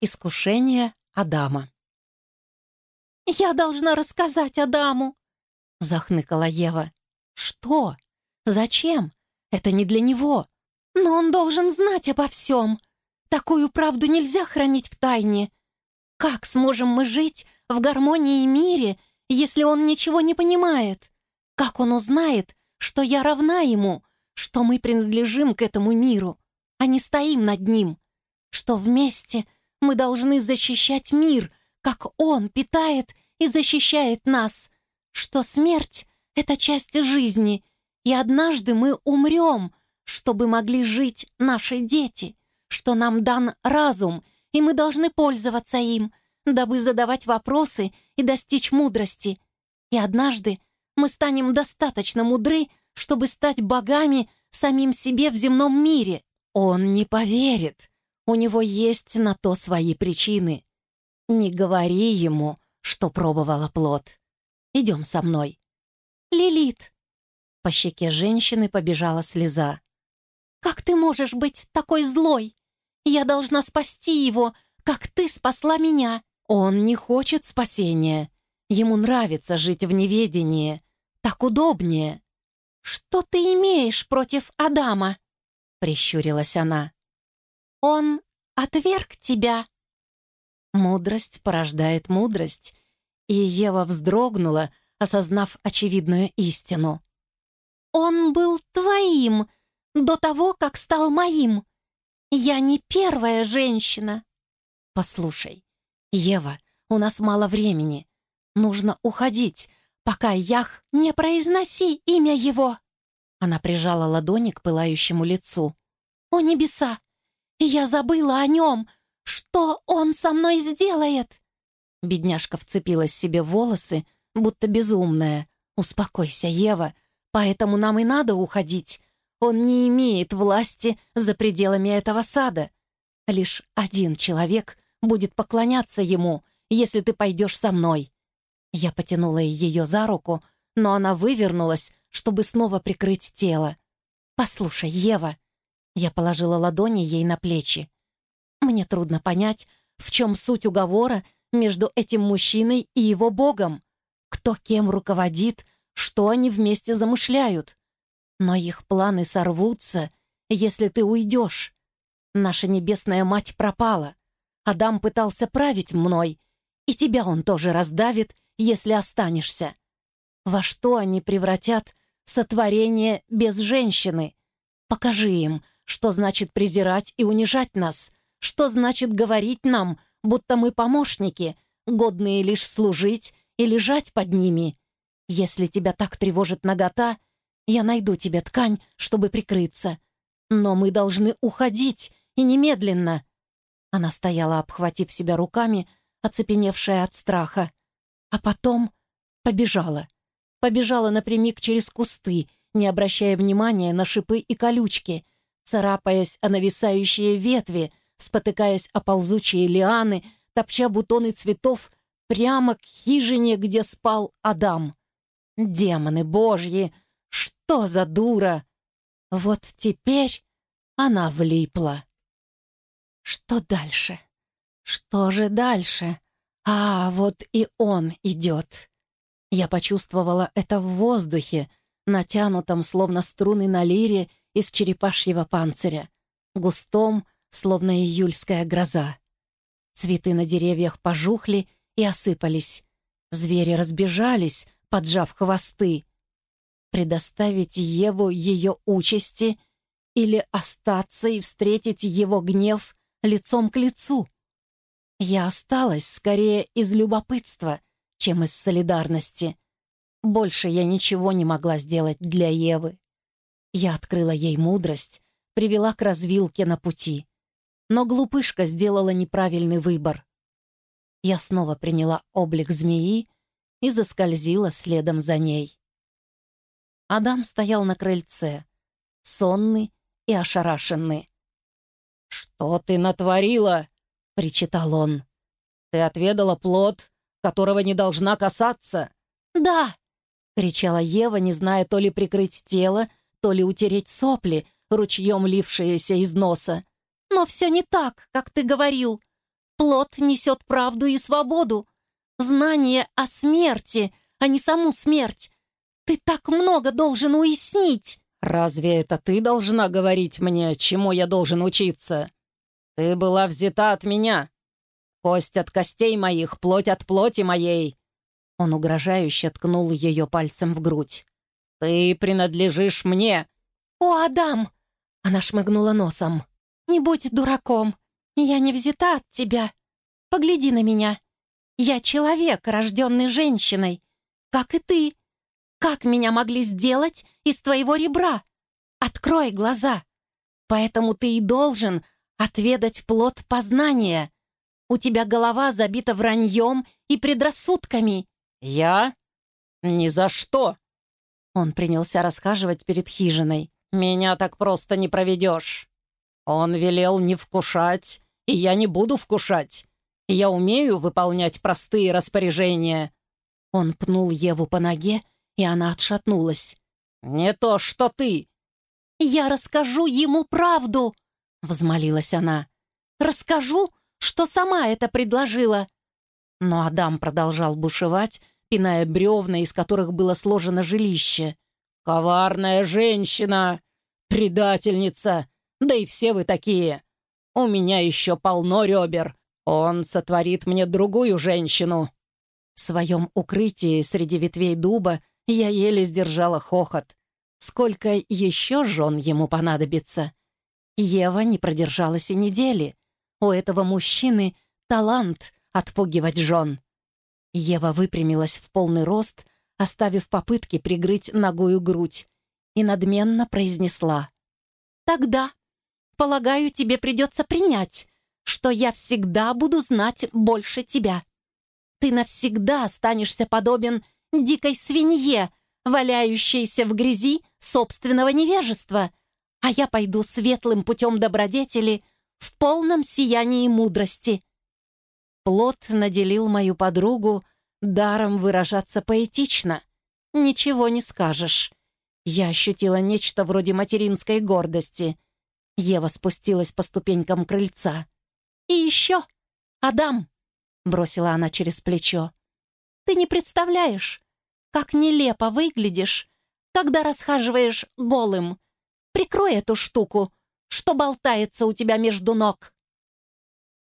Искушение Адама. «Я должна рассказать Адаму!» — захныкала Ева. «Что? Зачем? Это не для него!» «Но он должен знать обо всем. Такую правду нельзя хранить в тайне. Как сможем мы жить в гармонии и мире, если он ничего не понимает? Как он узнает, что я равна ему, что мы принадлежим к этому миру, а не стоим над ним? Что вместе мы должны защищать мир, как он питает и защищает нас? Что смерть — это часть жизни, и однажды мы умрем, чтобы могли жить наши дети, что нам дан разум, и мы должны пользоваться им, дабы задавать вопросы и достичь мудрости. И однажды мы станем достаточно мудры, чтобы стать богами самим себе в земном мире. Он не поверит. У него есть на то свои причины. Не говори ему, что пробовала плод. Идем со мной. Лилит. По щеке женщины побежала слеза. «Как ты можешь быть такой злой? Я должна спасти его, как ты спасла меня!» Он не хочет спасения. Ему нравится жить в неведении. Так удобнее. «Что ты имеешь против Адама?» — прищурилась она. «Он отверг тебя». Мудрость порождает мудрость, и Ева вздрогнула, осознав очевидную истину. «Он был твоим до того, как стал моим. Я не первая женщина». «Послушай, Ева, у нас мало времени. Нужно уходить, пока Ях не произноси имя его». Она прижала ладони к пылающему лицу. «О небеса! Я забыла о нем! Что он со мной сделает?» Бедняжка вцепилась себе в волосы, будто безумная. «Успокойся, Ева, поэтому нам и надо уходить. Он не имеет власти за пределами этого сада. Лишь один человек будет поклоняться ему, если ты пойдешь со мной». Я потянула ее за руку, но она вывернулась, чтобы снова прикрыть тело. «Послушай, Ева!» Я положила ладони ей на плечи. «Мне трудно понять, в чем суть уговора между этим мужчиной и его богом. Кто кем руководит, что они вместе замышляют. Но их планы сорвутся, если ты уйдешь. Наша небесная мать пропала. Адам пытался править мной, и тебя он тоже раздавит, если останешься. Во что они превратят сотворение без женщины? Покажи им, что значит презирать и унижать нас, что значит говорить нам, будто мы помощники, годные лишь служить и лежать под ними. Если тебя так тревожит нагота, я найду тебе ткань, чтобы прикрыться. Но мы должны уходить, и немедленно. Она стояла, обхватив себя руками, оцепеневшая от страха. А потом побежала. Побежала напрямик через кусты, не обращая внимания на шипы и колючки, царапаясь о нависающие ветви, спотыкаясь о ползучие лианы, топча бутоны цветов прямо к хижине, где спал Адам. Демоны божьи! Что за дура? Вот теперь она влипла. Что дальше? Что же дальше? А, вот и он идет. Я почувствовала это в воздухе, натянутом, словно струны на лире из черепашьего панциря, густом, словно июльская гроза. Цветы на деревьях пожухли и осыпались. Звери разбежались, поджав хвосты. Предоставить Еву ее участи или остаться и встретить его гнев лицом к лицу? Я осталась скорее из любопытства, чем из солидарности. Больше я ничего не могла сделать для Евы. Я открыла ей мудрость, привела к развилке на пути. Но глупышка сделала неправильный выбор. Я снова приняла облик змеи и заскользила следом за ней. Адам стоял на крыльце, сонный и ошарашенный. «Что ты натворила?» — причитал он. «Ты отведала плод, которого не должна касаться?» «Да!» — кричала Ева, не зная то ли прикрыть тело, то ли утереть сопли, ручьем лившиеся из носа. «Но все не так, как ты говорил. Плод несет правду и свободу, знание о смерти, а не саму смерть. Ты так много должен уяснить. Разве это ты должна говорить мне, чему я должен учиться? Ты была взята от меня. Кость от костей моих, плоть от плоти моей. Он угрожающе ткнул ее пальцем в грудь. «Ты принадлежишь мне!» «О, Адам!» Она шмыгнула носом. «Не будь дураком. Я не взята от тебя. Погляди на меня. Я человек, рожденный женщиной, как и ты. Как меня могли сделать из твоего ребра? Открой глаза. Поэтому ты и должен отведать плод познания. У тебя голова забита враньем и предрассудками. «Я? Ни за что!» Он принялся расхаживать перед хижиной. «Меня так просто не проведешь. Он велел не вкушать, и я не буду вкушать. Я умею выполнять простые распоряжения». Он пнул Еву по ноге, и она отшатнулась. «Не то, что ты!» «Я расскажу ему правду!» — взмолилась она. «Расскажу, что сама это предложила. Но Адам продолжал бушевать, пиная бревна, из которых было сложено жилище. «Коварная женщина! Предательница! Да и все вы такие! У меня еще полно ребер! Он сотворит мне другую женщину!» В своем укрытии среди ветвей дуба я еле сдержала хохот. Сколько еще жен ему понадобится? Ева не продержалась и недели. У этого мужчины талант отпугивать жен. Ева выпрямилась в полный рост, оставив попытки прикрыть ногою грудь, и надменно произнесла. «Тогда, полагаю, тебе придется принять, что я всегда буду знать больше тебя. Ты навсегда останешься подобен дикой свинье, валяющейся в грязи собственного невежества, а я пойду светлым путем добродетели в полном сиянии мудрости. Плод наделил мою подругу даром выражаться поэтично. Ничего не скажешь. Я ощутила нечто вроде материнской гордости. Ева спустилась по ступенькам крыльца. «И еще, Адам!» — бросила она через плечо. «Ты не представляешь, как нелепо выглядишь, когда расхаживаешь голым. Прикрой эту штуку, что болтается у тебя между ног».